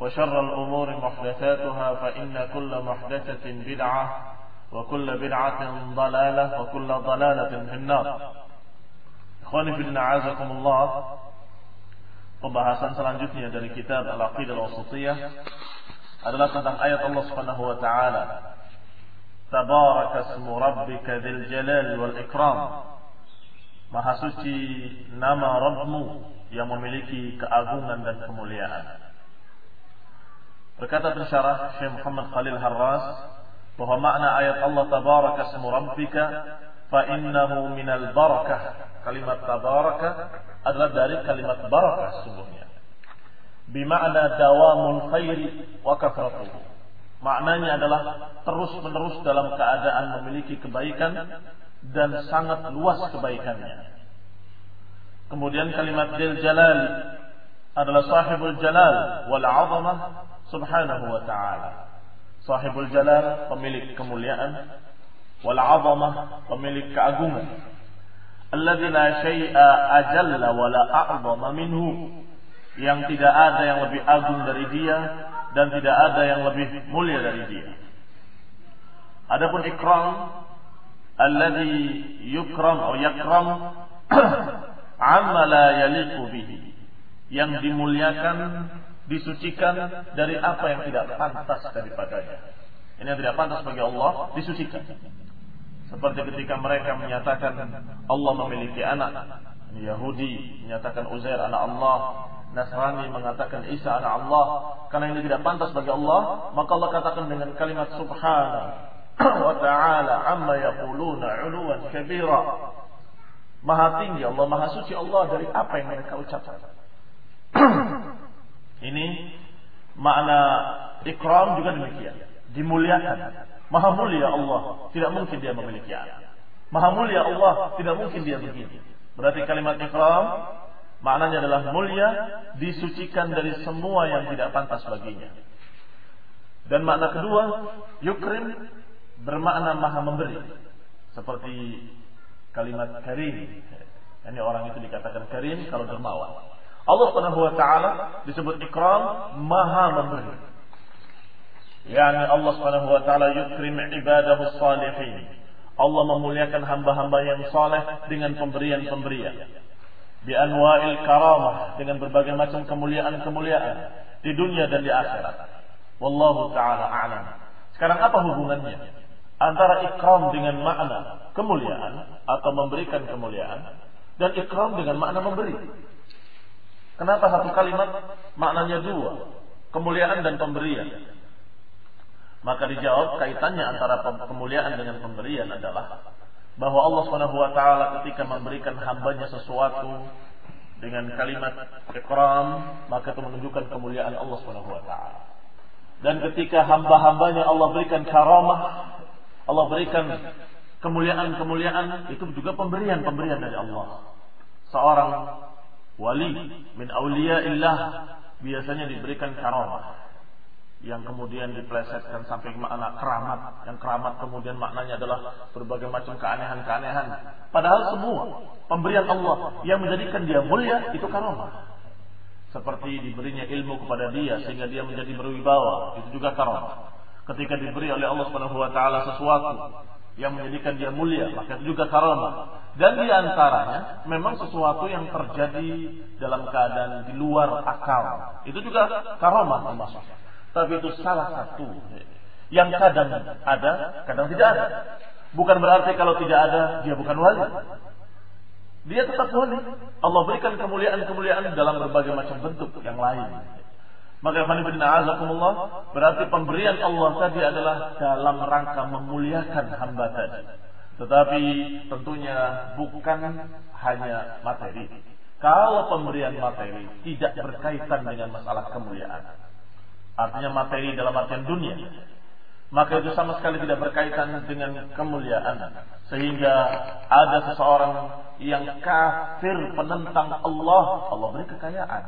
وشر الأمور محدثاتها فإن كل محدثة بدعة وكل بدعة ضلالة وكل ضلالة في النار إخواني في الدين أعزكم الله Pembahasan selanjutnya dari kitab Al-Aqidah Al-Wasitiyah adalah tentang ayat Allah Subhanahu wa taala. Tabaraka ismu rabbika dzil jalali wal ikram. Maha suci nama Rabbmu yang memiliki keagungan dan kemuliaan. Berkata pensyarah Syekh Muhammad Khalil Harras bahwa makna ayat Allah tabaraka ismu rabbika fa innahu minal barakah. Kalimat tabaraka adalah dari kalimat barakah sungguhnya. Bima'na dawamul khairi wa kafratuhu. Maknanya adalah terus-menerus dalam keadaan memiliki kebaikan dan sangat luas kebaikannya. Kemudian kalimat Dil Jalal adalah sahibul jalal wal azamah subhanahu wa ta'ala. Sahibul jalal pemilik kemuliaan wal azamah pemilik keagungan. Alladzi la syai'a ajalla wa la a'zama minhu. Yang tidak ada yang lebih agung dari dia dan tidak ada yang lebih mulia dari dia. Adapun ikram alladzi yukram atau yakram amma la yaliqu bihi. Yang dimuliakan, disucikan dari apa yang tidak pantas daripadanya. Ini yang tidak pantas bagi Allah disucikan. Seperti ketika mereka menyatakan Allah memiliki anak. Yahudi menyatakan Uzair anak Allah. Nasrani mengatakan Isa anak Allah. Karena ini tidak pantas bagi Allah. Maka Allah katakan dengan kalimat subhanahu wa ta'ala amma yaquluna uluwan kabira. Maha tinggi Allah, maha suci Allah dari apa yang mereka ucapkan. Ini makna ikram juga demikian. Dimuliakan. Maha mulia Allah, tidak mungkin dia memiliki anak. Maha mulia Allah, tidak mungkin dia begini. Berarti kalimat ikram maknanya adalah mulia, disucikan dari semua yang tidak pantas baginya. Dan makna kedua, yukrim bermakna maha memberi. Seperti kalimat karim. Ini orang itu dikatakan karim kalau dermawan. Allah Subhanahu wa taala disebut ikram maha memberi. Yani Allah Subhanahu wa taala yukrim ibadahu salihin. Allah memuliakan hamba-hamba yang saleh dengan pemberian-pemberian. Bi anwa'il karamah dengan berbagai macam kemuliaan-kemuliaan di dunia dan di akhirat. Wallahu taala a'lam. Sekarang apa hubungannya antara ikram dengan makna kemuliaan atau memberikan kemuliaan dan ikram dengan makna memberi? Kenapa satu kalimat maknanya dua? Kemuliaan dan pemberian. Maka dijawab kaitannya antara kemuliaan dengan pemberian adalah bahwa Allah Subhanahu wa taala ketika memberikan hambanya sesuatu dengan kalimat ikram, maka itu menunjukkan kemuliaan Allah Subhanahu wa taala. Dan ketika hamba-hambanya Allah berikan karamah, Allah berikan kemuliaan-kemuliaan, itu juga pemberian-pemberian dari Allah. Seorang wali min illah biasanya diberikan karamah. yang kemudian diplesetkan sampai makna keramat, yang keramat kemudian maknanya adalah berbagai macam keanehan-keanehan. Padahal semua pemberian Allah yang menjadikan dia mulia itu karamah. Seperti diberinya ilmu kepada dia sehingga dia menjadi berwibawa, itu juga karamah. Ketika diberi oleh Allah Subhanahu wa taala sesuatu yang menjadikan dia mulia, maka itu juga karamah. Dan di antaranya memang sesuatu yang terjadi dalam keadaan di luar akal. Itu juga karamah termasuk. Tapi itu salah satu yang kadang ada, kadang tidak ada. Bukan berarti kalau tidak ada dia bukan wali. Dia tetap wali. Allah berikan kemuliaan-kemuliaan dalam berbagai macam bentuk yang lain. Maka Azakumullah berarti pemberian Allah tadi adalah dalam rangka memuliakan hamba tadi. Tetapi tentunya bukan hanya materi. Kalau pemberian materi tidak berkaitan dengan masalah kemuliaan. Artinya materi dalam artian dunia. Maka itu sama sekali tidak berkaitan dengan kemuliaan. Sehingga ada seseorang yang kafir penentang Allah. Allah beri kekayaan.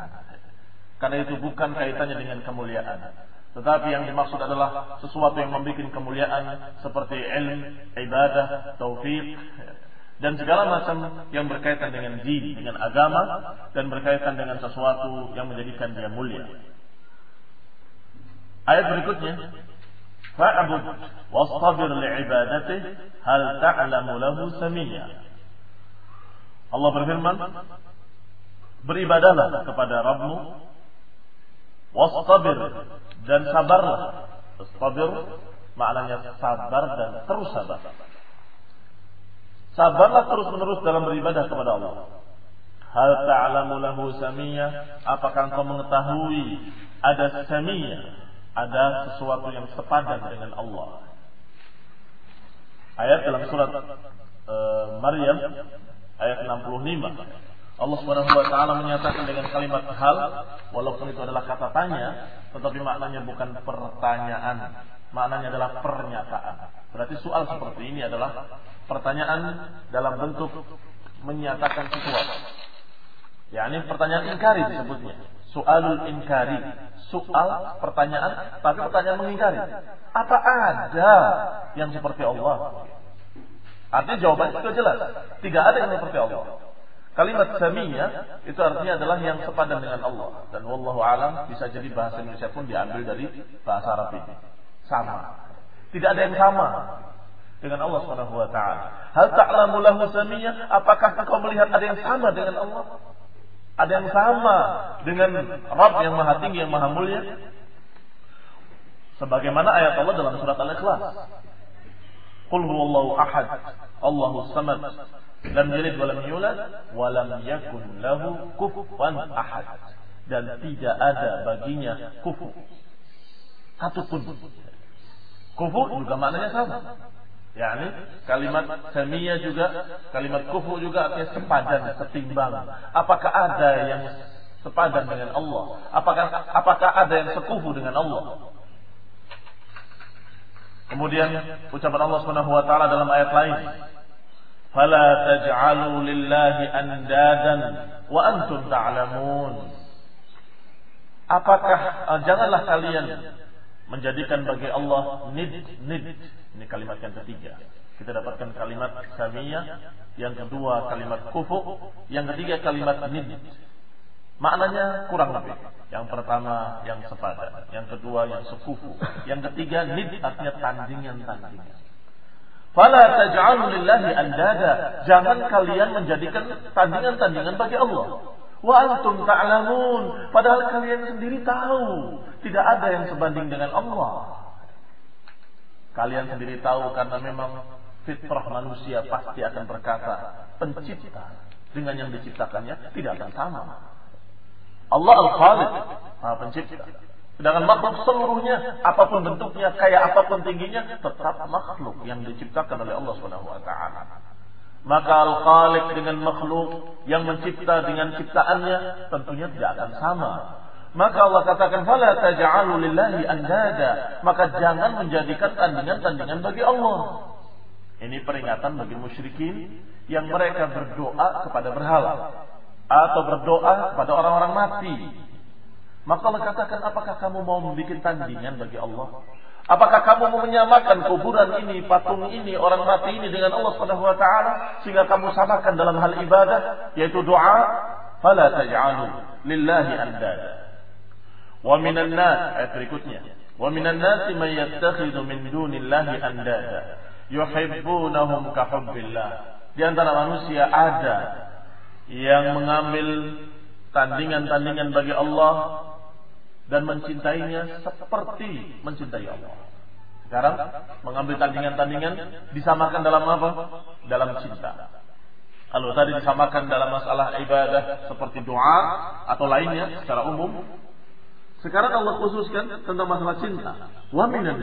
Karena itu bukan kaitannya dengan kemuliaan. Tetapi yang dimaksud adalah sesuatu yang membuat kemuliaan seperti ilmu, ibadah, taufik, dan segala macam yang berkaitan dengan din, dengan agama, dan berkaitan dengan sesuatu yang menjadikan dia mulia. Ayat berikutnya, fa'bud wastabir li'ibadatih hal ta'lamu lahu samiyya. Allah berfirman, beribadahlah kepada Rabbmu wastabir dan sabarlah. Wastabir maknanya sabar dan terus sabar. Sabarlah terus-menerus dalam beribadah kepada Allah. Hal ta'lamu lahu samiyya? Apakah engkau mengetahui ada samiyya ada sesuatu yang sepadan dengan Allah. Ayat dalam surat uh, Maryam ayat 65. Allah Subhanahu wa taala menyatakan dengan kalimat hal walaupun itu adalah kata tanya tetapi maknanya bukan pertanyaan maknanya adalah pernyataan berarti soal seperti ini adalah pertanyaan dalam bentuk menyatakan sesuatu ya ini pertanyaan ingkari disebutnya soalul inkari soal pertanyaan, tapi pertanyaan mengingkari. Apa ada yang seperti Allah? Artinya jawabannya sudah jelas. Tidak ada yang seperti Allah. Kalimat samiyya itu artinya adalah yang sepadan dengan Allah. Dan wallahu alam bisa jadi bahasa Indonesia pun diambil dari bahasa Arab ini. Sama. Tidak ada yang sama dengan Allah Subhanahu wa taala. Hal ta'lamu lahu samiyya? Apakah engkau melihat ada yang sama dengan Allah? Ada yang sama dengan Rabb yang maha tinggi, yang maha mulia. Sebagaimana ayat Allah dalam surat Al-Ikhlas. Qul huwallahu ahad, Allahu samad, lam yalid wa lam yulad wa lam yakun lahu kufuwan ahad. Dan tidak ada baginya kufu. Satu pun. Kufu juga maknanya sama yakni kalimat samia juga kalimat kufu juga artinya sepadan setimbang apakah ada yang sepadan dengan Allah apakah apakah ada yang sekufu dengan Allah kemudian ucapan Allah Subhanahu dalam ayat lain taj'alu lillahi andadan wa antum ta'lamun apakah uh, janganlah kalian menjadikan bagi Allah nid nid ini kalimat yang ketiga. Kita dapatkan kalimat samiyah, yang kedua kalimat kufu, yang ketiga kalimat nid. Maknanya kurang lebih. Yang pertama yang sepadan, yang kedua yang sekufu, yang ketiga nid artinya tandingan-tandingan. Fala taj'alu lillahi andada. Jangan kalian menjadikan tandingan-tandingan bagi Allah. Wa antum ta'lamun. Padahal kalian sendiri tahu. Tidak ada yang sebanding dengan Allah. Kalian sendiri tahu karena memang fitrah manusia pasti akan berkata, pencipta dengan yang diciptakannya tidak akan sama. Allah Al-Khaliq, Maha Pencipta. Sedangkan makhluk seluruhnya, apa pun bentuknya, kayak apa pun tingginya, tetap makhluk yang diciptakan oleh Allah Subhanahu wa taala. Maka Al-Khaliq dengan makhluk yang mencipta dengan ciptaannya tentunya tidak akan sama. Maka Allah katakan fala taj'alu lillahi andada. Maka jangan menjadikan tandingan-tandingan bagi Allah. Ini peringatan bagi musyrikin yang mereka berdoa kepada berhala atau berdoa kepada orang-orang mati. Maka Allah katakan, apakah kamu mau membuat tandingan bagi Allah? Apakah kamu mau menyamakan kuburan ini, patung ini, orang mati ini dengan Allah Subhanahu wa taala sehingga kamu samakan dalam hal ibadah yaitu doa? Fala taj'alu lillahi andada. Wa minan nas ayat berikutnya. Wa minan nas man yattakhidhu min dunillahi andada yuhibbunahum ka hubbillah. Di antara manusia ada yang mengambil tandingan-tandingan bagi Allah dan mencintainya seperti mencintai Allah. Sekarang mengambil tandingan-tandingan disamakan dalam apa? Dalam cinta. Kalau tadi disamakan dalam masalah ibadah seperti doa atau lainnya secara umum, sekarang Allah khususkan tentang masalah cinta. Wa minan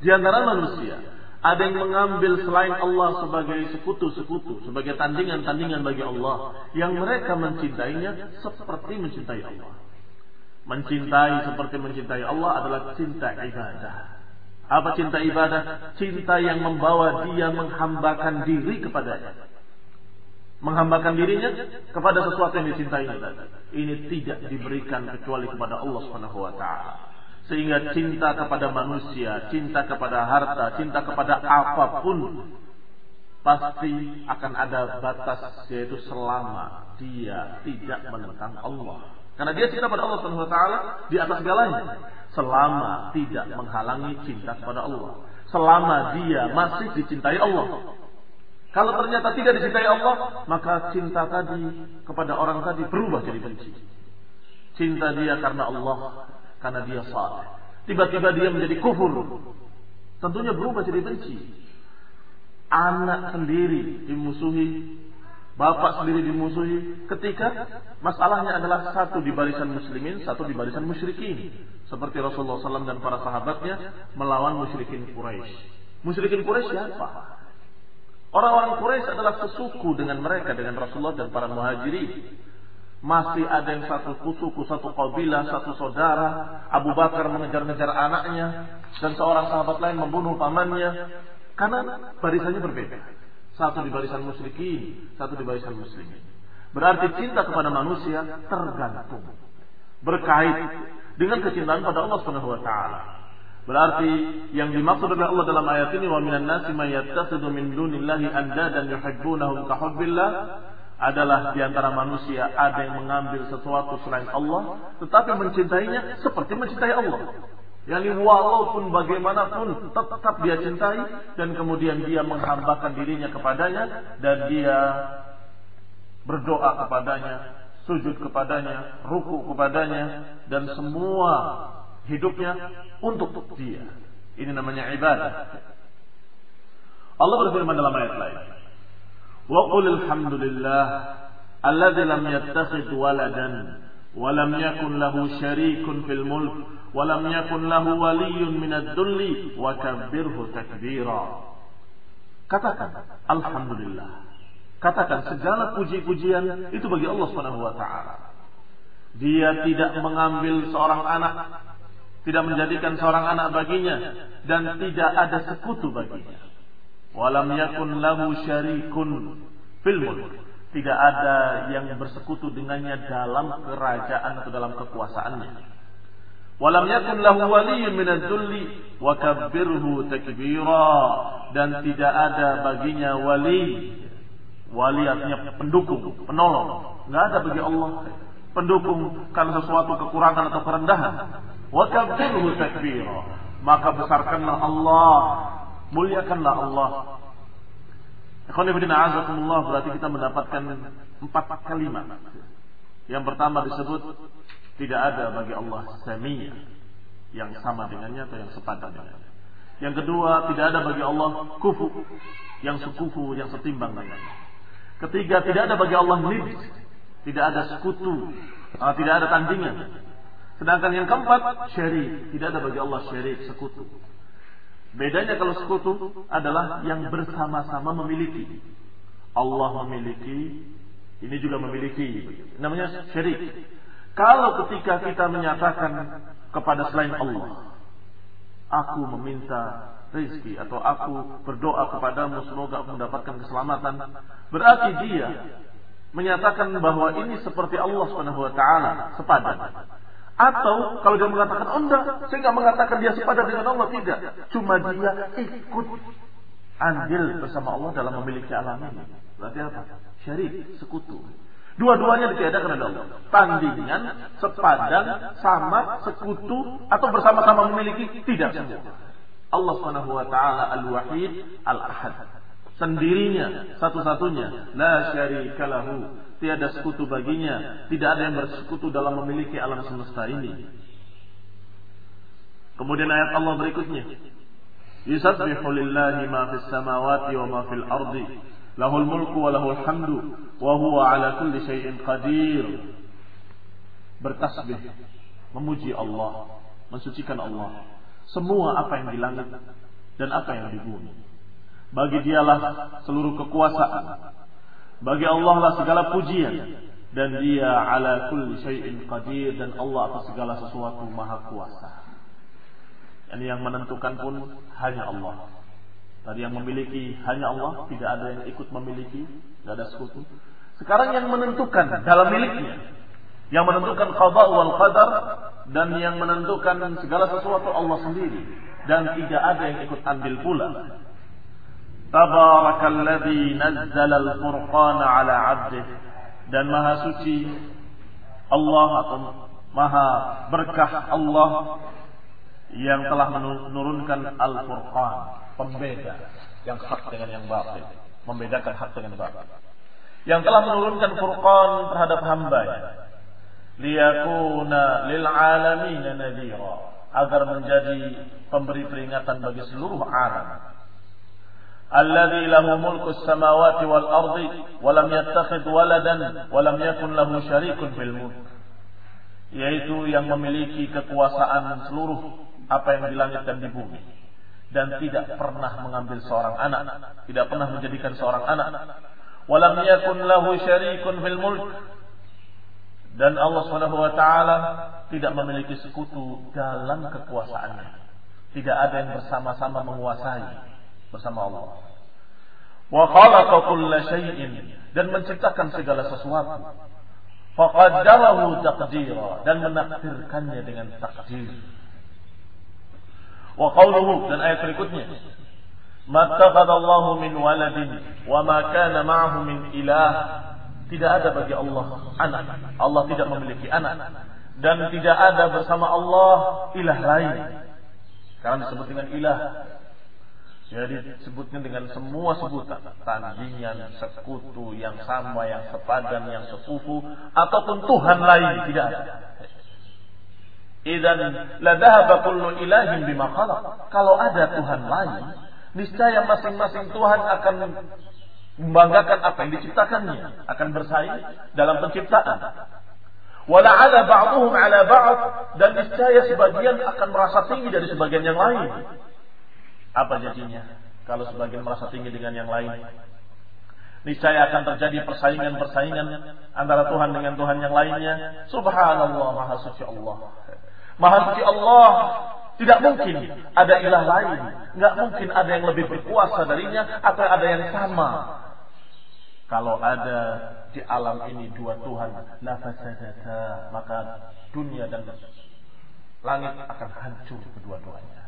Di antara manusia ada yang mengambil selain Allah sebagai sekutu-sekutu, sebagai tandingan-tandingan bagi Allah yang mereka mencintainya seperti mencintai Allah. Mencintai seperti mencintai Allah adalah cinta ibadah. Apa cinta ibadah? Cinta yang membawa dia menghambakan diri kepadanya. Menghambakan dirinya kepada sesuatu yang dicintai. Ini tidak diberikan kecuali kepada Allah Subhanahu wa taala. Sehingga cinta kepada manusia, cinta kepada harta, cinta kepada apa pun pasti akan ada batas yaitu selama dia tidak menentang Allah. Karena dia cinta pada Allah Subhanahu wa taala di atas segalanya. Selama tidak menghalangi cinta kepada Allah. Selama dia masih dicintai Allah. Kalau ternyata tidak dicintai Allah, maka cinta tadi kepada orang tadi berubah jadi benci. Cinta dia karena Allah, karena dia saleh. Tiba-tiba dia menjadi kufur. Tentunya berubah jadi benci. Anak sendiri dimusuhi Bapak sendiri dimusuhi ketika masalahnya adalah satu di barisan muslimin, satu di barisan musyrikin. Seperti Rasulullah SAW dan para sahabatnya melawan musyrikin Quraisy. Musyrikin Quraisy siapa? Orang-orang Quraisy adalah sesuku dengan mereka, dengan Rasulullah dan para muhajirin. Masih ada yang satu suku, satu kabilah, satu saudara. Abu Bakar mengejar-ngejar anaknya. Dan seorang sahabat lain membunuh pamannya. Karena barisannya berbeda. Satu di barisan musyrikin, satu di barisan muslimin. Berarti cinta kepada manusia tergantung. Berkait dengan kecintaan pada Allah Subhanahu wa taala. Berarti yang dimaksud oleh Allah dalam ayat ini wa minan nasi may yattakhidhu min dunillahi andadan yuhibbunahum ka hubbillah adalah di antara manusia ada yang mengambil sesuatu selain Allah tetapi mencintainya seperti mencintai Allah. Yani walaupun bagaimanapun tetap dia cintai dan kemudian dia menghambakan dirinya kepadanya dan dia berdoa kepadanya, sujud kepadanya, ruku kepadanya dan semua hidupnya untuk dia. Ini namanya ibadah. Allah berfirman dalam ayat lain. Wa qul alhamdulillah alladzi lam yattakhidh waladan wa lam yakun lahu syarikun fil mulk ولم يكن له ولي من الذل وكبره تكبيرا katakan alhamdulillah katakan segala puji-pujian itu bagi Allah Subhanahu wa taala dia tidak mengambil seorang anak tidak menjadikan seorang anak baginya dan tidak ada sekutu baginya walam yakun lahu syarikun fil mulk tidak ada yang bersekutu dengannya dalam kerajaan atau dalam kekuasaannya Walam yakun lahu waliyyun min dzulli wa kabbirhu takbira dan tidak ada baginya wali. Wali artinya pendukung, penolong. Enggak ada bagi Allah pendukung karena sesuatu kekurangan atau kerendahan. Wa kabbirhu takbira. Maka besarkanlah Allah, muliakanlah Allah. A'azakumullah berarti kita mendapatkan empat kalimat. Yang pertama disebut tidak ada bagi Allah samia yang sama dengannya atau yang sepadan dengannya. Yang kedua, tidak ada bagi Allah kufu yang sekufu, yang setimbang dengannya. Ketiga, tidak ada bagi Allah nid, tidak ada sekutu, tidak ada tandingan. Sedangkan yang keempat, syarik, tidak ada bagi Allah syarik, sekutu. Bedanya kalau sekutu adalah yang bersama-sama memiliki. Allah memiliki, ini juga memiliki. Namanya syarik. Kalau ketika kita menyatakan kepada selain Allah, aku meminta rezeki atau aku berdoa kepadamu semoga aku mendapatkan keselamatan, berarti dia menyatakan bahwa ini seperti Allah Subhanahu wa taala sepadan. Atau kalau dia mengatakan, oh enggak, saya nggak mengatakan dia sepadan dengan Allah, tidak. Cuma dia ikut andil bersama Allah dalam memiliki alam ini. Berarti apa? Syarik, sekutu. Dua-duanya ditiadakan oleh Allah. Tandingan, sepadan, sama, sekutu, atau bersama-sama memiliki, tidak semua. Allah Subhanahu wa taala Al-Wahid Al-Ahad. Sendirinya, satu-satunya, la syarikalahu tiada sekutu baginya, tidak ada yang bersekutu dalam memiliki alam semesta ini. Kemudian ayat Allah berikutnya, Yusabbihu lillahi ma fis samawati wa ma fil ardi, lahul mulku wa lahul hamdu, wa huwa ala kulli syai'in qadir. Bertasbih, memuji Allah, mensucikan Allah. Semua apa yang di langit dan apa yang di bumi. Bagi dialah seluruh kekuasaan, bagi Allah lah segala pujian dan dia ala kulli syai'in qadir dan Allah atas segala sesuatu maha kuasa. Dan yang menentukan pun hanya Allah. Tadi yang memiliki hanya Allah, tidak ada yang ikut memiliki, tidak ada sekutu. Sekarang yang menentukan dalam miliknya, yang menentukan qada wal qadar dan yang menentukan segala sesuatu Allah sendiri dan tidak ada yang ikut ambil pula Tabarakalladzi nazzala al-furqana ala dan maha suci Allah atau maha berkah Allah yang telah menurunkan Al-Furqan, pembeda yang hak dengan yang batil, membedakan hak dengan batil. Yang telah menurunkan Furqan terhadap hamba liyakuna lil alamin nadhira agar menjadi pemberi peringatan bagi seluruh alam الذي له ملك السماوات والأرض ولم يتخذ ولدا ولم يكن له شريك في الملك yaitu yang memiliki kekuasaan seluruh apa yang di langit dan di bumi dan tidak pernah mengambil seorang anak tidak pernah menjadikan seorang anak walam yakun lahu syarikun fil mulk dan Allah Subhanahu wa taala tidak memiliki sekutu dalam kekuasaannya tidak ada yang bersama-sama menguasai bersama Allah. Wa khalaqa kulla syai'in dan menciptakan segala sesuatu. Faqaddarahu taqdira dan menakdirkannya dengan takdir. Wa qawluhu dan ayat berikutnya. Mattakhadallahu min waladin wa ma kana ma'ahu min ilah. Tidak ada bagi Allah anak. Allah tidak memiliki anak dan tidak ada bersama Allah ilah lain. Karena disebut dengan ilah jadi disebutnya dengan semua sebutan. Tandingan, sekutu, yang sama, yang sepadan, yang sepupu. Ataupun Tuhan lain. Tidak ada. Idan ladahaba kullu ilahin bima Kalau ada Tuhan lain, niscaya masing-masing Tuhan akan membanggakan apa yang diciptakannya, akan bersaing dalam penciptaan. Wala ada ba'duhum ala ba'd dan niscaya sebagian akan merasa tinggi dari sebagian yang lain. Apa jadinya? Kalau sebagian merasa tinggi dengan yang lain. Niscaya akan terjadi persaingan-persaingan antara Tuhan dengan Tuhan yang lainnya. Subhanallah, Maha Suci Allah. Maha Suci Allah tidak mungkin ada ilah lain. Nggak mungkin ada yang lebih berkuasa darinya atau ada yang sama. Kalau ada di alam ini dua Tuhan, maka dunia dan langit akan hancur kedua-duanya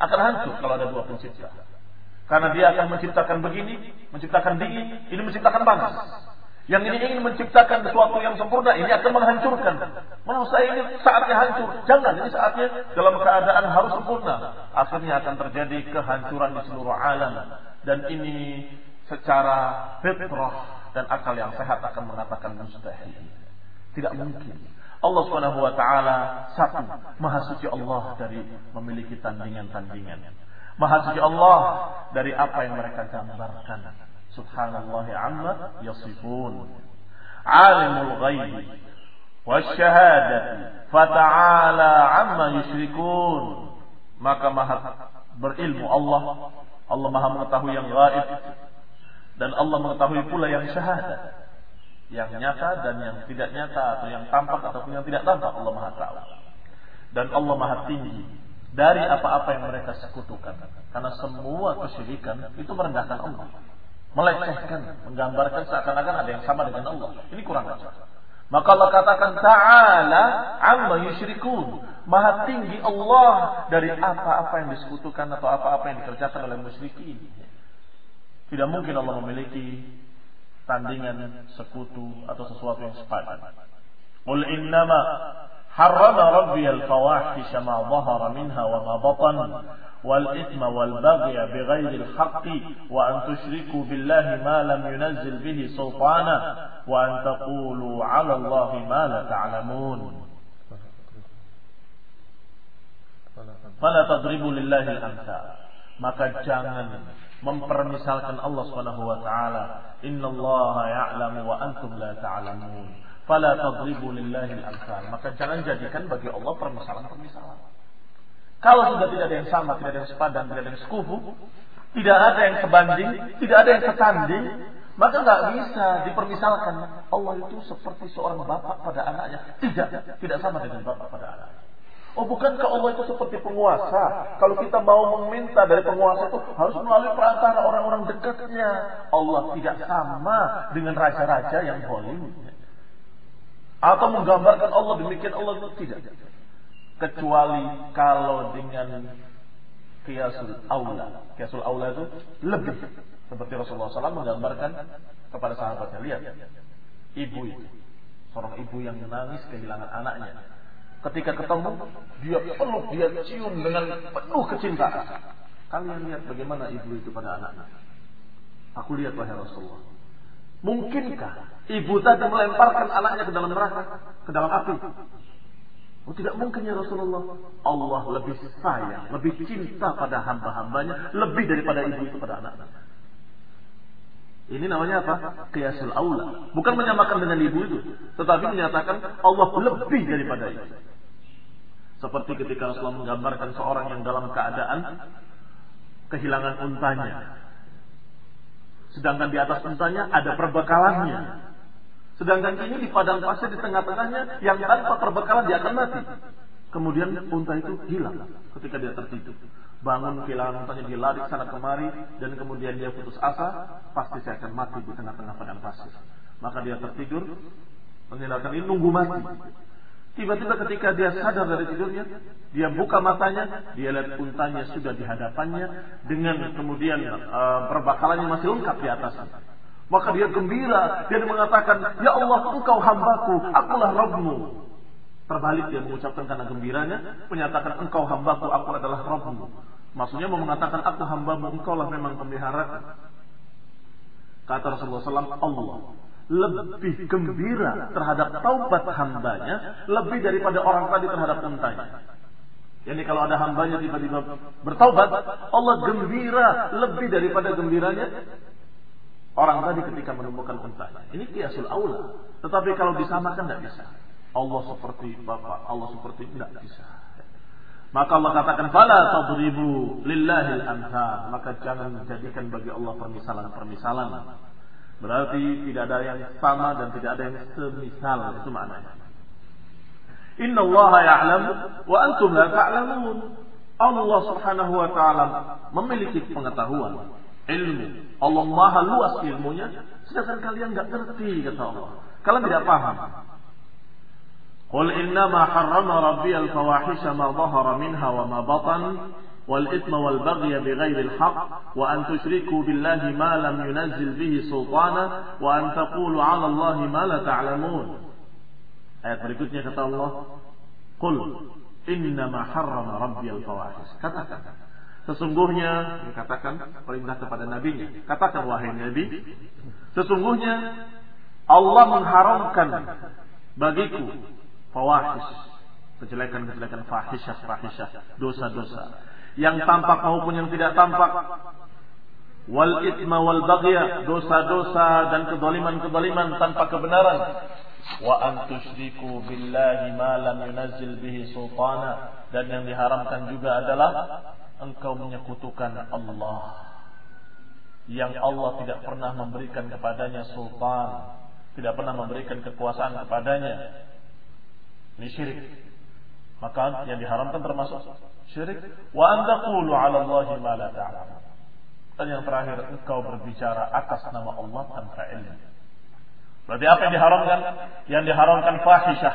akan hancur kalau ada dua pencipta. Karena dia akan menciptakan begini, menciptakan dingin, ini menciptakan panas. Yang ini ingin menciptakan sesuatu yang sempurna, ini akan menghancurkan. Menurut saya ini saatnya hancur. Jangan, ini saatnya dalam keadaan harus sempurna. Akhirnya akan terjadi kehancuran di seluruh alam. Dan ini secara fitrah dan akal yang sehat akan mengatakan mustahil. Tidak mungkin. Allah Subhanahu wa taala satu, Maha suci Allah dari memiliki tandingan-tandingan. Maha suci Allah dari apa yang mereka gambarkan. Subhanallah amma yasifun. Alimul ghaib wasyahadati fata'ala amma yusyrikun. Maka Maha berilmu Allah. Allah Maha mengetahui yang gaib dan Allah mengetahui pula yang syahadat yang nyata dan yang tidak nyata atau yang tampak ataupun yang tidak tampak Allah Maha tahu. Dan Allah Maha tinggi dari apa-apa yang mereka sekutukan. Karena semua kesyirikan itu merendahkan Allah. Melecehkan, menggambarkan seakan-akan ada yang sama dengan Allah. Ini kurang ajar. Maka Allah katakan ta'ala amma yusyrikun. Maha tinggi Allah dari apa-apa yang disekutukan atau apa-apa yang dikerjakan oleh musyrikin. Tidak mungkin Allah memiliki tandingan sekutu atau sesuatu yang sepadan. Qul innama harrama rabbi al-fawahisha ma dhahara minha wa ma batan والإثم والبغي بغير الحق وأن تشركوا بالله ما لم ينزل به سلطانا وأن تقولوا على الله ما لا تعلمون Fala tadribu lillahi al-amsal. Maka jangan mempermisalkan Allah Subhanahu wa taala. Innallaha ya'lamu wa antum la ta'lamun. Fala tadribu lillahi al-amsal. Maka jangan jadikan bagi Allah permisalan-permisalan. Kalau sudah tidak ada yang sama, tidak ada yang sepadan, tidak ada yang sekufu, tidak ada yang sebanding, tidak ada yang setanding, maka nggak bisa dipermisalkan Allah itu seperti seorang bapak pada anaknya. Tidak, tidak sama dengan bapak pada anaknya. Oh bukankah Allah itu seperti penguasa? Kalau kita mau meminta dari penguasa itu harus melalui perantara orang-orang dekatnya. Allah tidak sama dengan raja-raja yang zalim. Atau menggambarkan Allah demikian Allah itu tidak. Kecuali kalau dengan kiasul aula. Kiasul aula itu lebih. Seperti Rasulullah SAW menggambarkan kepada sahabatnya. Lihat. Ibu itu. Seorang ibu yang menangis kehilangan anaknya Ketika ketemu, dia peluk, dia cium dengan penuh kecintaan. Kalian lihat bagaimana ibu itu pada anaknya. Aku lihat wahai Rasulullah. Mungkinkah ibu tadi melemparkan anaknya ke dalam neraka, ke dalam api? Oh, tidak mungkin ya Rasulullah. Allah lebih sayang, lebih cinta pada hamba-hambanya, lebih daripada ibu itu pada anaknya. Ini namanya apa? Qiyasul aula. Bukan menyamakan dengan ibu itu, tetapi menyatakan Allah lebih daripada itu. Seperti ketika Rasulullah menggambarkan seorang yang dalam keadaan kehilangan untanya. Sedangkan di atas untanya ada perbekalannya. Sedangkan ini di padang pasir di tengah-tengahnya yang tanpa perbekalan dia akan mati. Kemudian unta itu hilang ketika dia tertidur bangun kehilangan untanya dia lari sana kemari dan kemudian dia putus asa pasti saya akan mati di tengah-tengah padang pasir maka dia tertidur menghilangkan ini nunggu mati tiba-tiba ketika dia sadar dari tidurnya dia buka matanya dia lihat untanya sudah di hadapannya dengan kemudian uh, masih lengkap di atasnya maka dia gembira dia mengatakan ya Allah engkau hambaku akulah Rabbmu Terbalik dia mengucapkan karena gembiranya, menyatakan engkau hambaku, aku adalah Rabbmu. Maksudnya mau mengatakan aku hambamu, engkau lah memang pemeliharaan. Kata Rasulullah SAW, Allah lebih gembira terhadap taubat hambanya lebih daripada orang tadi terhadap untanya. Jadi kalau ada hambanya tiba-tiba bertaubat, Allah gembira lebih daripada gembiranya orang tadi ketika menemukan untanya. Ini kiasul aula. Tetapi kalau disamakan tidak bisa. Allah seperti Bapak, Allah seperti tidak bisa. Maka Allah katakan fala tadribu lillahi al-amthal. Maka jangan menjadikan bagi Allah permisalan-permisalan. Berarti tidak ada yang sama dan tidak ada yang semisal itu maknanya. Inna Allah ya'lam wa antum la ta'lamun. Allah Subhanahu wa taala memiliki pengetahuan, ilmu. Allah Maha luas ilmunya, sedangkan kalian enggak ngerti kata Allah. Kalian tidak paham. Qul innama harrama rabbi al-fawahisha ma dhahara minha wa ma batan والإثم والبغي بغير الحق وأن تشركوا بالله ما لم ينزل به سلطانا وأن تقولوا على الله ما لا تعلمون Ayat berikutnya kata Allah, Qul innama harrama rabbi al-fawahish. Katakan, sesungguhnya, katakan perintah kepada nabinya. Katakan wahai nabi, sesungguhnya Allah mengharamkan bagiku fawahish, kejelekan-kejelekan fahisyah, fahisyah, dosa-dosa yang tampak maupun yang tidak tampak. Wal itma wal baghya, dosa-dosa dan kedoliman-kedoliman tanpa kebenaran. Wa an tusyriku billahi ma lam yunazzil bihi sultana dan yang diharamkan juga adalah engkau menyekutukan Allah yang Allah tidak pernah memberikan kepadanya sultan, tidak pernah memberikan kekuasaan kepadanya ini syirik. Maka yang diharamkan termasuk syirik. Wa anda qulu 'ala Allahi ma la ta'lamun. Dan yang terakhir engkau berbicara atas nama Allah tanpa ilmu. Berarti apa yang diharamkan? Yang diharamkan fahisyah.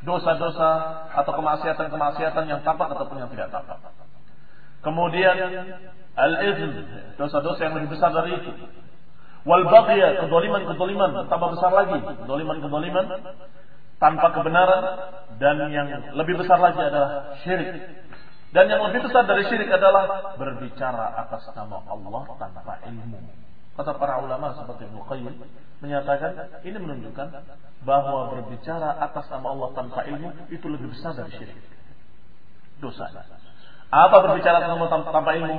Dosa-dosa atau kemaksiatan-kemaksiatan yang tampak ataupun yang tidak tampak. Kemudian al-izm, dosa-dosa yang lebih besar dari itu. Wal baghya, kedoliman-kedoliman, tambah besar lagi. Kedoliman-kedoliman tanpa kebenaran dan yang lebih besar lagi adalah syirik. Dan yang lebih besar dari syirik adalah berbicara atas nama Allah tanpa ilmu. Kata para ulama seperti Ibnu menyatakan ini menunjukkan bahwa berbicara atas nama Allah tanpa ilmu itu lebih besar dari syirik. Dosa. Apa berbicara atas nama tanpa ilmu?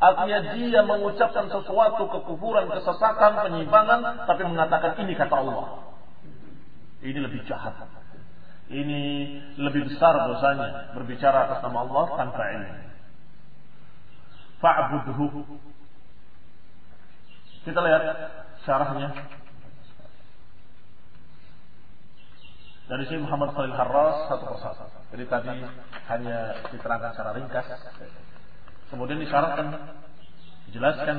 Artinya dia mengucapkan sesuatu kekufuran, kesesatan, penyimpangan, tapi mengatakan ini kata Allah. Ini lebih jahat. Ini lebih besar dosanya berbicara atas nama Allah tanpa ilmu. Fa'budhu. Kita lihat syarahnya. Dari sini Muhammad Khalil Harras satu persatu. Jadi tadi hanya diterangkan secara ringkas. Kemudian disyaratkan, jelaskan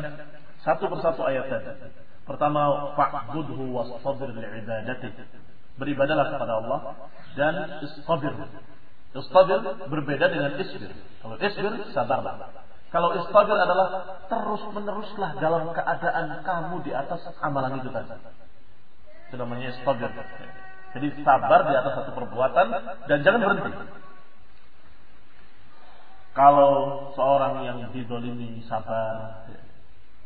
satu persatu ayat tadi. Pertama, fa'budhu wastabir li'ibadati. Beribadalah kepada Allah dan istabir. Istabir berbeda dengan isbir. Kalau isbir, sabarlah. Kalau istabir adalah terus meneruslah dalam keadaan kamu di atas amalan itu tadi. Itu namanya istabir. Jadi sabar di atas satu perbuatan dan jangan berhenti. Kalau seorang yang didolimi sabar,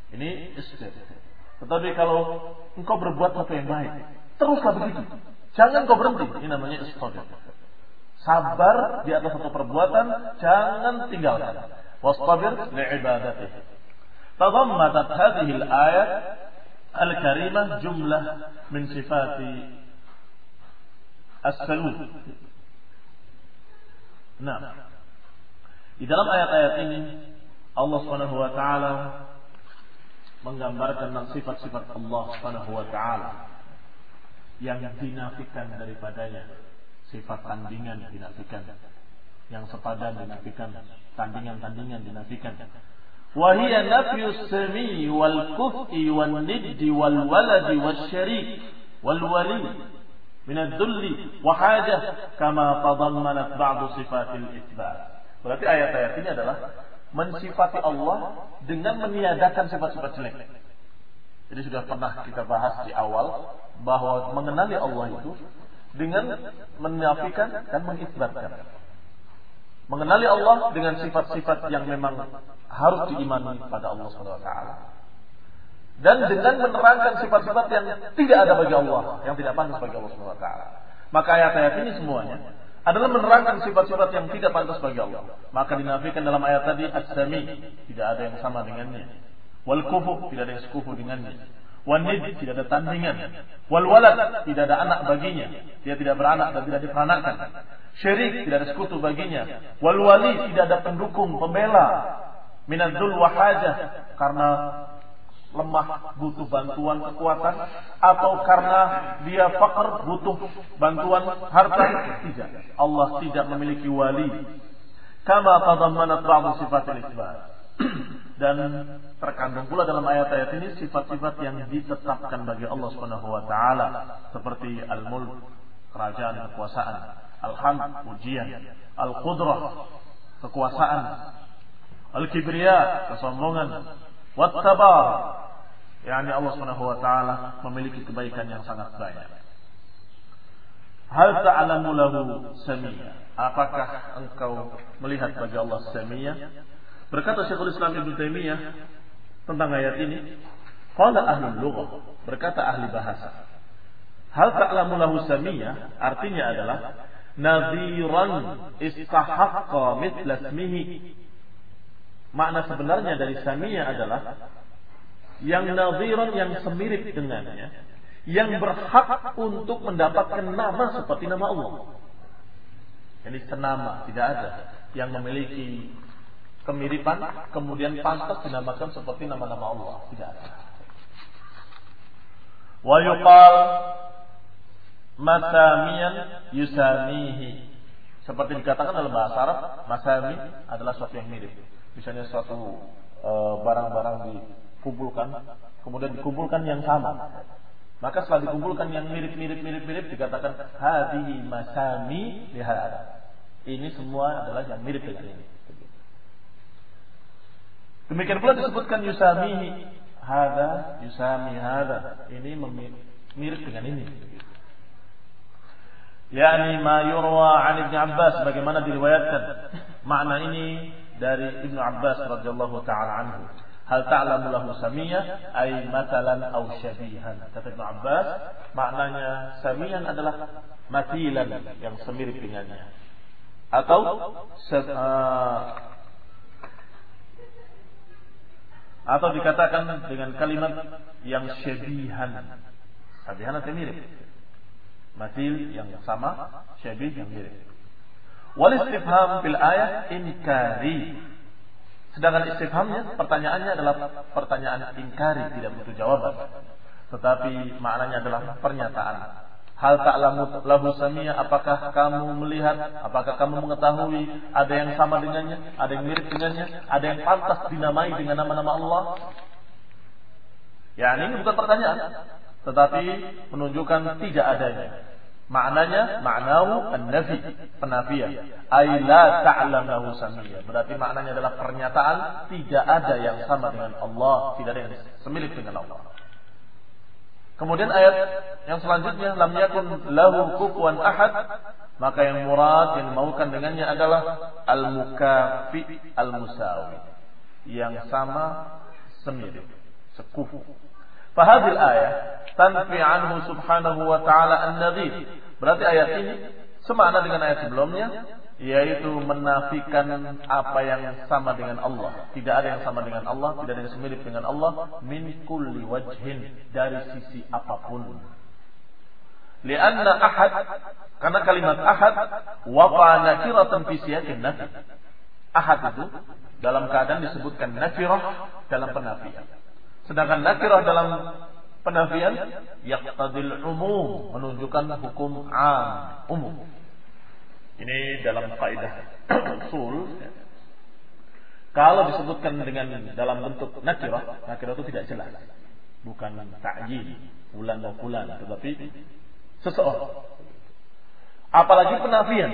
ini istir. Tetapi kalau engkau berbuat sesuatu yang baik, teruslah begitu. Jangan kau berhenti. Ini namanya istir. Sabar di atas satu perbuatan, jangan tinggalkan. Wastabir li'ibadatihi. Tadammatat hadhihi al-ayat al-karimah jumlah min sifati as-salud. Nah, di dalam ayat-ayat ini Allah Subhanahu wa taala menggambarkan sifat-sifat Allah Subhanahu wa taala yang dinafikan daripadanya. Sifat tandingan dinafikan. Yang sepadan dinafikan. Tandingan-tandingan dinafikan. Wal waladi wal syarik wal wali min ad-dulli wa hajah kama tadammanat ba'du sifatil itsbat. Berarti ayat-ayat ini adalah mensifati Allah dengan meniadakan sifat-sifat jelek. Jadi sudah pernah kita bahas di awal bahwa mengenali Allah itu dengan menafikan dan mengisbatkan. Mengenali Allah dengan sifat-sifat yang memang harus diimani pada Allah SWT. Dan dengan menerangkan sifat-sifat yang tidak ada bagi Allah, yang tidak pantas bagi Allah SWT. Maka ayat-ayat ini semuanya adalah menerangkan sifat-sifat yang tidak pantas bagi Allah. Maka dinafikan dalam ayat tadi as-sami, tidak ada yang sama dengannya. Wal kufu, tidak ada yang sekufu dengannya. Wan nid, tidak ada tandingan. Wal walad, tidak ada anak baginya. Dia tidak beranak dan tidak diperanakan. Syirik, tidak ada sekutu baginya. Wal wali, tidak ada pendukung, pembela. Minadzul wahajah, karena lemah butuh bantuan kekuatan atau karena dia fakir butuh bantuan harta tidak Allah tidak memiliki wali kama tadammanat ba'd sifatil isbat dan terkandung pula dalam ayat-ayat ini sifat-sifat yang ditetapkan bagi Allah Subhanahu wa taala seperti al-mulk kerajaan kekuasaan al-hamd ujian al-qudrah kekuasaan al-kibriya kesombongan Wattabar. Yani Allah Subhanahu wa taala memiliki kebaikan yang sangat banyak. Hal ta'lamu lahu samia? Apakah engkau melihat bagi Allah samia? Berkata Syekhul Islam Ibnu Taimiyah tentang ayat ini, qala ahli lughah, berkata ahli bahasa. Hal ta'lamu lahu samia artinya adalah nadhiran istahaqqa mithla ismihi Makna sebenarnya dari samia adalah yang nadhiran yang semirip dengannya, yang berhak untuk mendapatkan nama seperti nama Allah. Jadi senama tidak ada yang memiliki kemiripan kemudian pantas dinamakan seperti nama-nama Allah tidak ada. Wa yuqal masamiyan yusamihi. Seperti dikatakan dalam bahasa Arab, masami adalah sesuatu yang mirip misalnya suatu e, barang-barang dikumpulkan, kemudian dikumpulkan yang sama. Maka setelah dikumpulkan yang mirip-mirip-mirip-mirip dikatakan hadhihi masami lihada. Ini semua adalah yang mirip dengan ini. Demikian pula disebutkan yusamihi hada, yusami hada. Ini mirip dengan ini. Yani ma yurwa an Ibn Abbas bagaimana diriwayatkan makna ini dari Ibnu Abbas radhiyallahu taala anhu Hal ta'lamu lahu samiyah ay matalan aw syabihan. Kata Ibnu Abbas, maknanya samiyan adalah matilan yang semirip dengannya. Atau uh, atau dikatakan dengan kalimat yang syabihan. Syabihan atau mirip. Matil yang sama, syabih yang mirip. Wal istifham fil ayat inkari Sedangkan istifhamnya, pertanyaannya adalah pertanyaan ingkari, tidak butuh jawaban. Tetapi maknanya adalah pernyataan. Hal ta'lamu lahu samia, apakah kamu melihat, apakah kamu mengetahui ada yang sama dengannya, ada yang mirip dengannya, ada yang pantas dinamai dengan nama-nama Allah? Ya, ini bukan pertanyaan, tetapi menunjukkan tidak adanya. Maknanya maknahu an-nafi, penafian. Ai la ta'lamu samia. Berarti maknanya adalah pernyataan tidak ada yang sama dengan Allah, tidak ada yang semilik dengan Allah. Kemudian ayat yang selanjutnya lam yakun lahu kufuwan ahad maka yang murad yang dimaukan dengannya adalah al-mukafi al-musawi yang sama semirip sekufu Fahadil ayat tanfi anhu subhanahu wa ta'ala an-nadhir. Berarti ayat ini semakna dengan ayat sebelumnya yaitu menafikan apa yang sama dengan Allah. Tidak ada yang sama dengan Allah, tidak ada yang semirip dengan Allah min kulli wajhin dari sisi apa pun. Lianna ahad karena kalimat ahad waqa nakiratan fi siyaqin nafi. Ahad itu dalam keadaan disebutkan nakirah dalam penafian. Sedangkan nakirah dalam penafian yaqtadil umum menunjukkan hukum am umum. Ini dalam kaidah usul kalau disebutkan dengan dalam bentuk nakirah, nakirah itu tidak jelas. Bukan ta'jil, bulan dan bulan, tetapi seseorang. Apalagi penafian.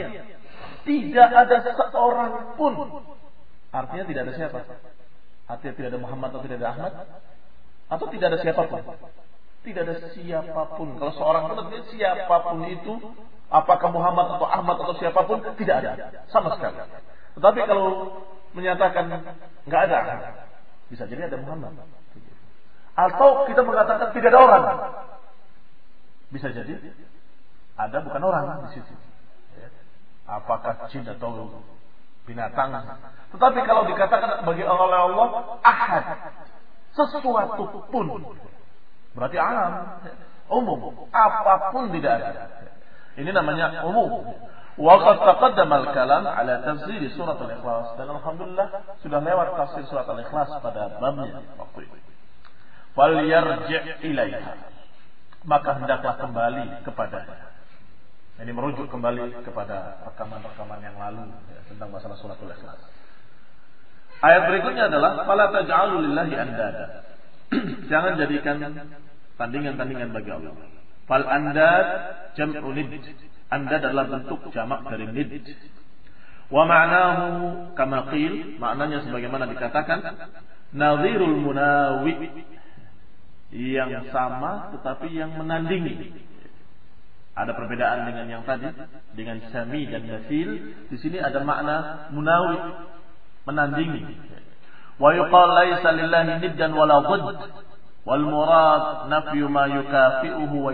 Tidak ada seorang pun. Artinya tidak ada siapa? Artinya tidak ada Muhammad atau tidak ada Ahmad? Atau tidak ada siapa pun? Tidak ada siapa pun. Kalau seorang pun siapa pun itu, apakah Muhammad atau Ahmad atau siapa pun, tidak ada. Sama sekali. Tetapi kalau menyatakan nggak ada, bisa jadi ada Muhammad. Atau kita mengatakan tidak ada orang. Bisa jadi ada bukan orang di situ. Apakah jin atau binatang. Tetapi kalau dikatakan bagi oleh Allah ahad, sesuatu pun. Berarti alam, umum, apa pun tidak ada. Ini namanya umum. Waqad taqaddama al-kalam ala tafsir surat al-ikhlas dan alhamdulillah sudah lewat tafsir surat al-ikhlas pada babnya waktu itu. Fal yarji' ilaiha. Maka hendaklah kembali kepadanya. Ini merujuk kembali kepada rekaman-rekaman yang lalu ya, tentang masalah surat al-ikhlas. Ayat berikutnya adalah fala taj'alu lillahi andada. Jangan jadikan tandingan-tandingan bagi Allah. Fal andad jam'u nid. Andad adalah bentuk jamak dari nid. Wa ma'nahu kama qil, maknanya sebagaimana dikatakan nadhirul munawi yang sama tetapi yang menandingi. Ada perbedaan dengan yang tadi dengan sami dan nasil. Di sini ada makna munawi menandingi. Wa yuqal laisa lillahi niddan wala dhidd wal murad nafyu ma yukafi'uhu wa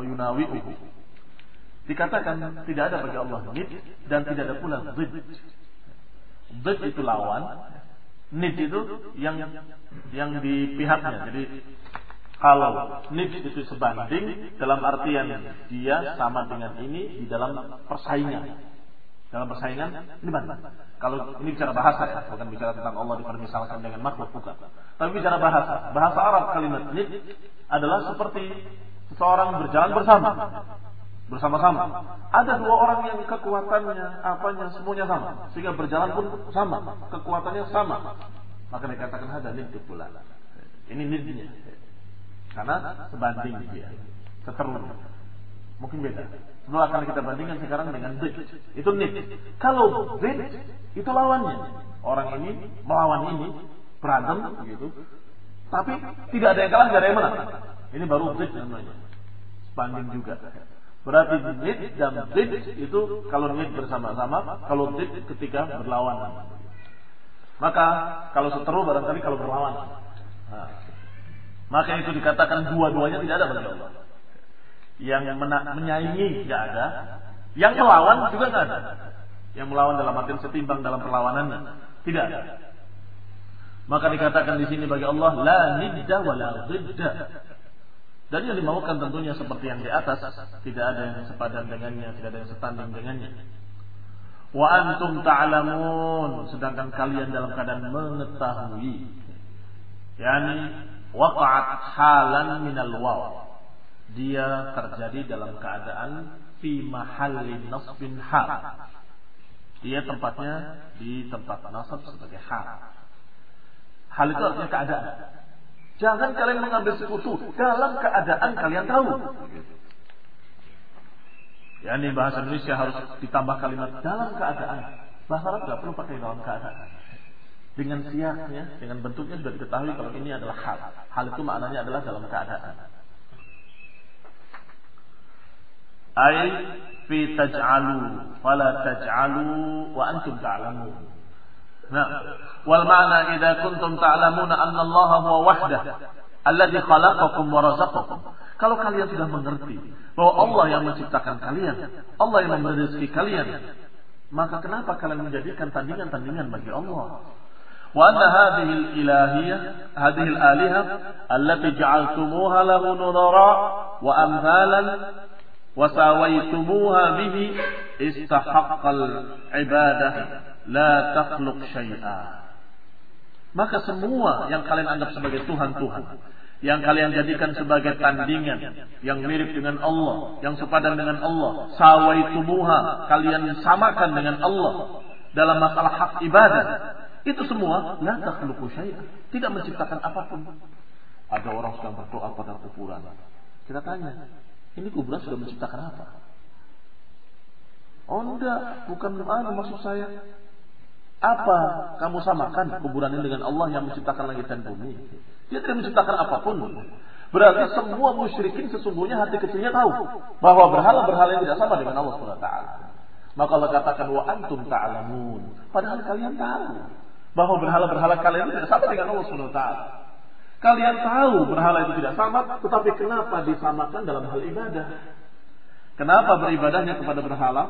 yunawi'uhu. Dikatakan tidak ada bagi Allah nid dan tidak ada pula dhidd. Dhidd itu lawan, nid itu yang yang di pihaknya. Jadi kalau nid itu sebanding dalam artian dia sama dengan ini di dalam persaingan. Dalam persaingan ini mana? Kalau ini bicara bahasa ya, bukan bicara tentang Allah dipermisalkan dengan makhluk bukan. Tapi bicara bahasa. Bahasa Arab kalimat nid adalah seperti seseorang berjalan bersama. Bersama-sama. Ada dua orang yang kekuatannya, apanya, semuanya sama. Sehingga berjalan pun sama. Kekuatannya sama. Maka dikatakan ada nid pula. Ini nidnya. Karena sebanding dia. Seterusnya. Mungkin beda. Sebelum akan kita bandingkan sekarang dengan zid. Itu nid. Kalau zid, itu lawannya. Orang ini melawan ini, berantem begitu. Tapi tidak ada yang kalah, tidak ada yang menang. Ini baru zid namanya. Sebanding juga. Berarti nid dan zid itu kalau nid bersama-sama, kalau zid ketika berlawanan. Maka kalau seteru barangkali kalau berlawan. Nah, maka itu dikatakan dua-duanya tidak ada bagi Allah. Yang menyaingi tidak ada, yang melawan juga tidak ada. Yang melawan dalam artian setimbang dalam perlawanannya tidak ada. Maka dikatakan di sini bagi Allah la nidda wa la zidda. Dan yang dimaukan tentunya seperti yang di atas, tidak ada yang sepadan dengannya, tidak ada yang setanding dengannya. Wa antum ta'lamun sedangkan kalian dalam keadaan mengetahui. Yani waqa'at halan minal waw. Dia terjadi dalam keadaan fi mahalli nasbin hal. Dia tempatnya di tempat nasab sebagai hal. Hal itu artinya keadaan. Jangan kalian mengambil sekutu dalam keadaan kalian tahu. Ya, ini bahasa Indonesia harus ditambah kalimat dalam keadaan. Bahasa Arab tidak perlu pakai dalam keadaan. Dengan siaknya, dengan bentuknya sudah diketahui kalau ini adalah hal. Hal itu maknanya adalah dalam keadaan. Ay fi taj'alu fala taj'alu wa antum ta'lamun. Nah, wal ma'na idza kuntum ta'lamuna anna Allah huwa wahdah alladhi khalaqakum wa razaqakum. Kalau kalian sudah mengerti bahwa Allah yang menciptakan kalian, Allah yang memberi rezeki kalian, maka kenapa kalian menjadikan tandingan-tandingan bagi Allah? Wa anna hadhihi al-ilahiyah, hadhihi al-alihah allati ja'altumuha lahu nudara sawaitumuha bihi istahaqqal ibadah la takhluq syai'a. Maka semua yang kalian anggap sebagai Tuhan-Tuhan yang kalian jadikan sebagai tandingan yang mirip dengan Allah, yang sepadan dengan Allah, sawaitumuha, kalian samakan dengan Allah dalam masalah hak ibadah. Itu semua la takhluqu syai'an, tidak menciptakan apa pun. Ada orang sedang berdoa pada kuburan. Kita tanya, ini kuburan sudah menciptakan apa? Oh enggak, bukan anu maksud saya. Apa kamu samakan kuburan ini dengan Allah yang menciptakan langit dan bumi? Dia tidak menciptakan apa pun. Berarti semua musyrikin sesungguhnya hati kecilnya tahu bahwa berhala-berhala yang tidak sama dengan Allah SWT. Maka Allah katakan wa antum ta'lamun. Padahal kalian tahu bahwa berhala-berhala kalian tidak sama dengan Allah SWT. Kalian tahu berhala itu tidak sama, tetapi kenapa disamakan dalam hal ibadah? Kenapa beribadahnya kepada berhala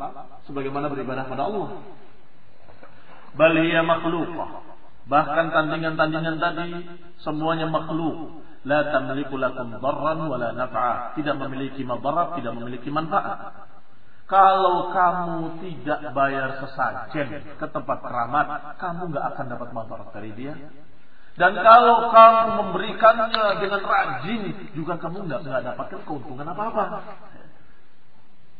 sebagaimana beribadah pada Allah? Bal makhluqah Bahkan tandingan-tandingan tadi semuanya makhluk. La tamliku lakum darran wala naf'a. Tidak memiliki madarat, tidak memiliki manfaat. Kalau kamu tidak bayar sesajen ke tempat keramat, kamu nggak akan dapat manfaat dari dia. Dan kalau kamu memberikannya dengan rajin, juga kamu nggak nggak dapatkan keuntungan apa-apa.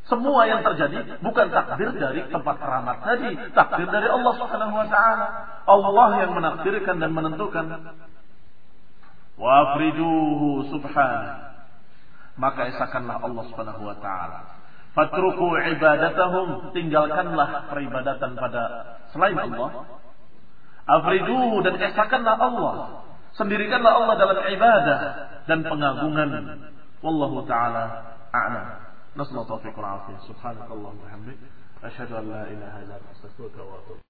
Semua yang terjadi bukan takdir dari tempat keramat tadi, takdir dari Allah Subhanahu wa taala. Allah yang menakdirkan dan menentukan. Wa afriduhu subhanahu. Maka esakanlah Allah Subhanahu wa taala. Fatruku ibadatahum, tinggalkanlah peribadatan pada selain Allah. Afriduhu dan esakanlah Allah. Sendirikanlah Allah dalam ibadah dan pengagungan. Wallahu ta'ala a'lam. Nasallahu taufiq wal afiyah. Subhanakallah wa bihamdik. Asyhadu an la ilaha illa anta astaghfiruka wa atubu